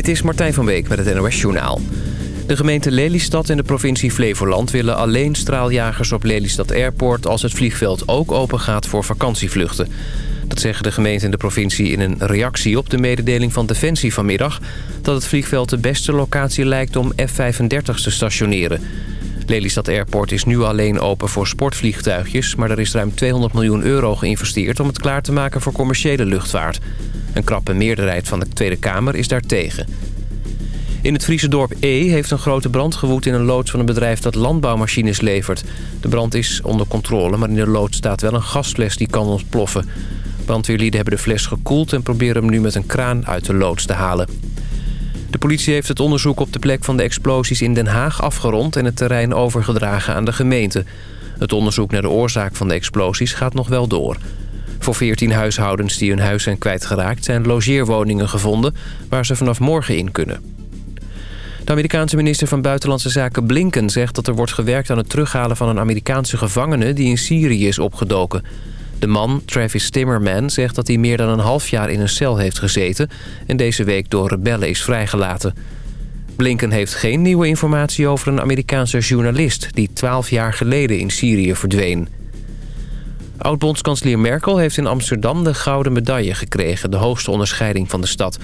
Dit is Martijn van Beek met het NOS Journaal. De gemeente Lelystad en de provincie Flevoland willen alleen straaljagers op Lelystad Airport... als het vliegveld ook open gaat voor vakantievluchten. Dat zeggen de gemeente en de provincie in een reactie op de mededeling van Defensie vanmiddag... dat het vliegveld de beste locatie lijkt om F-35 te stationeren. Lelystad Airport is nu alleen open voor sportvliegtuigjes... maar er is ruim 200 miljoen euro geïnvesteerd om het klaar te maken voor commerciële luchtvaart. Een krappe meerderheid van de Tweede Kamer is daartegen. In het Friese dorp E heeft een grote brand gewoed in een loods van een bedrijf dat landbouwmachines levert. De brand is onder controle, maar in de loods staat wel een gasfles die kan ontploffen. Brandweerlieden hebben de fles gekoeld en proberen hem nu met een kraan uit de loods te halen. De politie heeft het onderzoek op de plek van de explosies in Den Haag afgerond... en het terrein overgedragen aan de gemeente. Het onderzoek naar de oorzaak van de explosies gaat nog wel door. Voor 14 huishoudens die hun huis zijn kwijtgeraakt... zijn logeerwoningen gevonden waar ze vanaf morgen in kunnen. De Amerikaanse minister van Buitenlandse Zaken Blinken zegt dat er wordt gewerkt aan het terughalen van een Amerikaanse gevangene die in Syrië is opgedoken. De man, Travis Timmerman, zegt dat hij meer dan een half jaar in een cel heeft gezeten... en deze week door rebellen is vrijgelaten. Blinken heeft geen nieuwe informatie over een Amerikaanse journalist... die twaalf jaar geleden in Syrië verdween. Oud-bondskanselier Merkel heeft in Amsterdam de Gouden Medaille gekregen... de hoogste onderscheiding van de stad.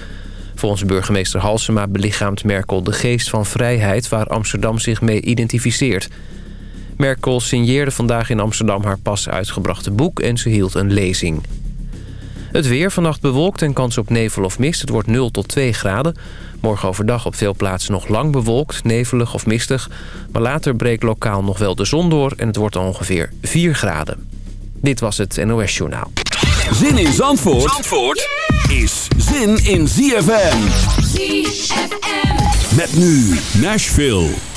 Volgens burgemeester Halsema belichaamt Merkel de geest van vrijheid... waar Amsterdam zich mee identificeert... Merkel signeerde vandaag in Amsterdam haar pas uitgebrachte boek en ze hield een lezing. Het weer vannacht bewolkt en kans op nevel of mist. Het wordt 0 tot 2 graden. Morgen overdag op veel plaatsen nog lang bewolkt, nevelig of mistig. Maar later breekt lokaal nog wel de zon door en het wordt ongeveer 4 graden. Dit was het NOS Journaal. Zin in Zandvoort, Zandvoort is zin in ZFM. ZFM. Met nu Nashville.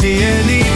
je niet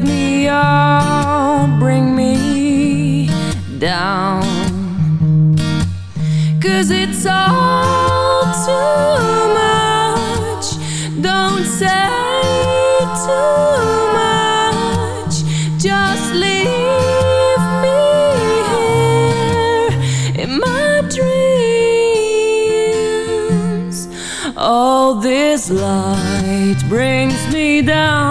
up, bring me down. Cause it's all too much, don't say too much, just leave me here in my dreams. All this light brings me down,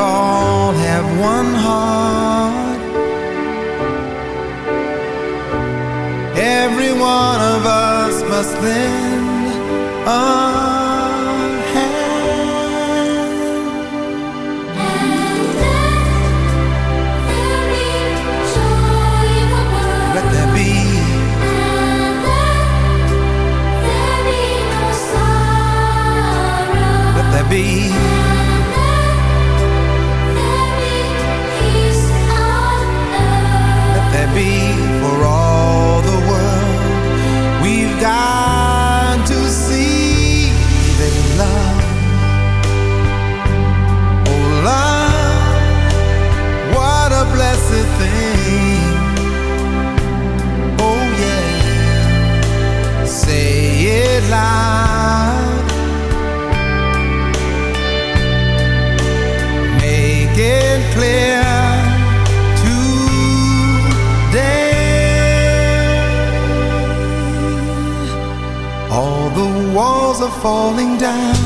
all have one heart. Every one of us must lend falling down.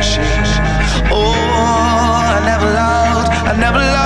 Oh, I never loved, I never loved,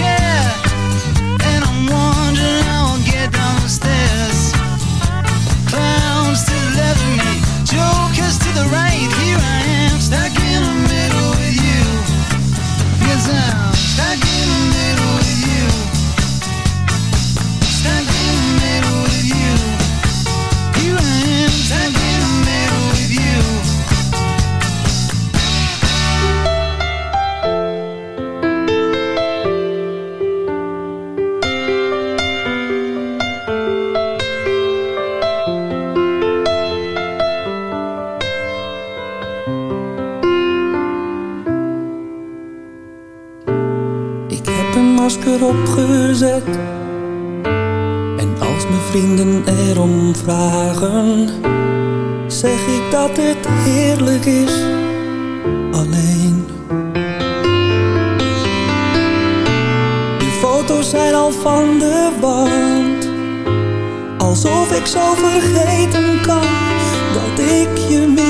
chair dat het heerlijk is alleen. die foto's zijn al van de wand, alsof ik zo vergeten kan dat ik je mis.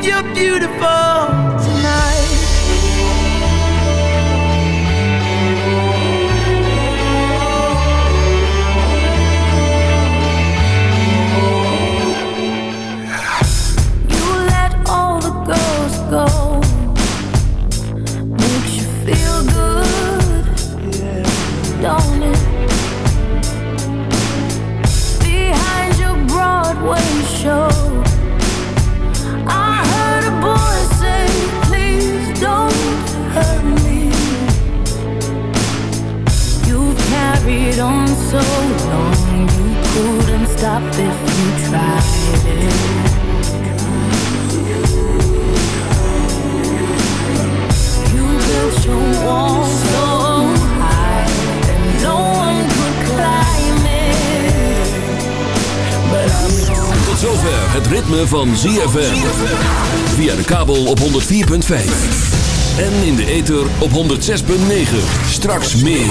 Beneath your beautiful so long, you couldn't stop if you tried it. You built your wall so high that no one could climb it. But I'm Tot zover het ritme van ZFM. Via de kabel op 104.5. En in de ether op 106.9. Straks meer.